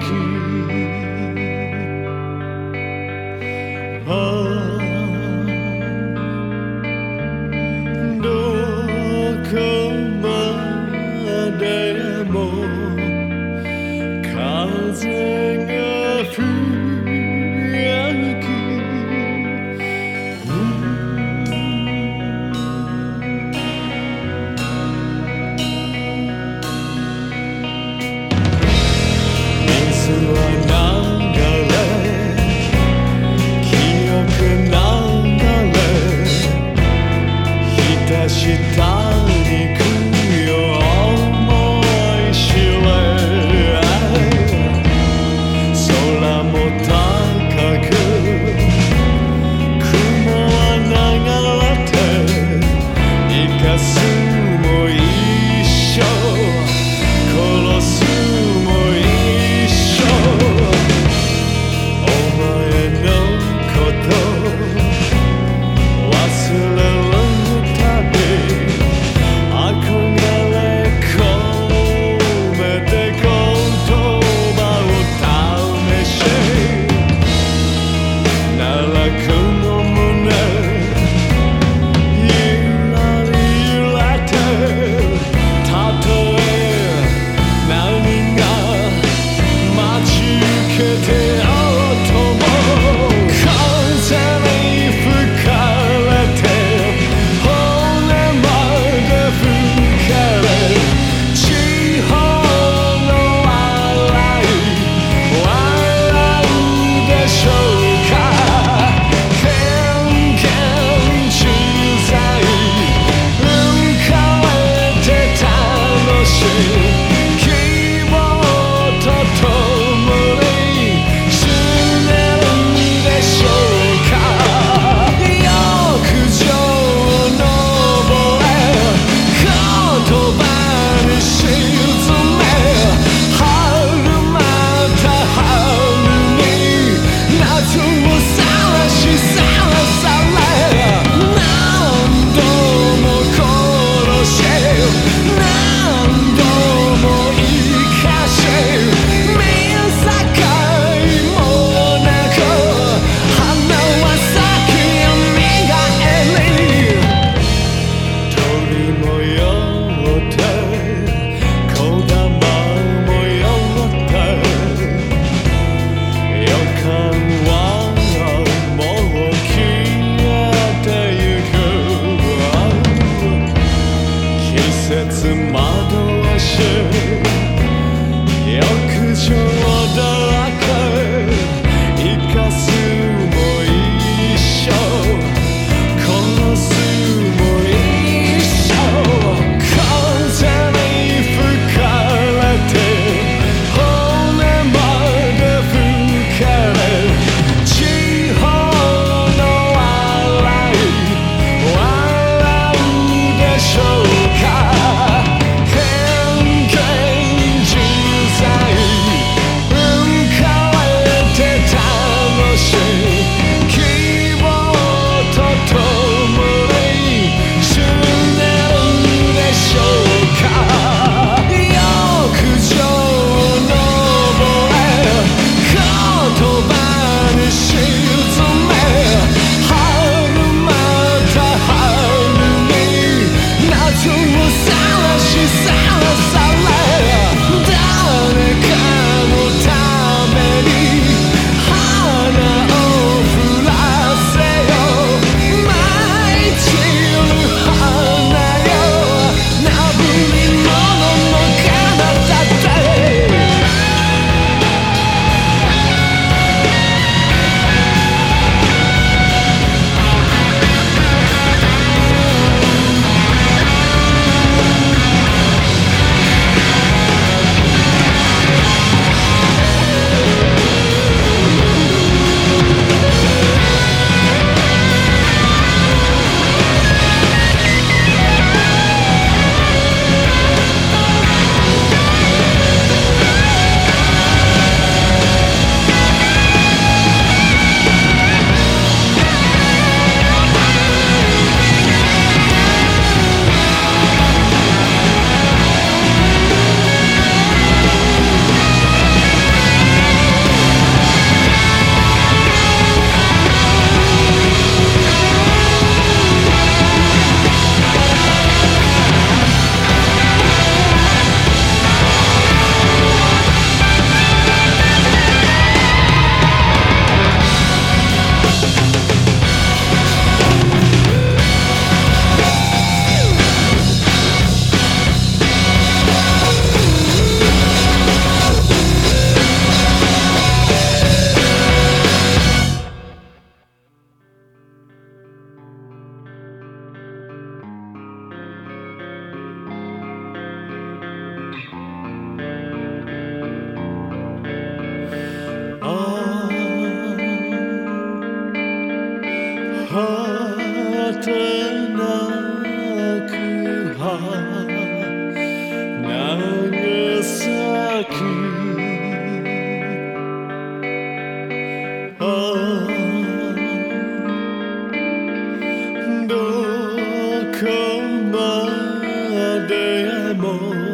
You. shame. come my day I'm.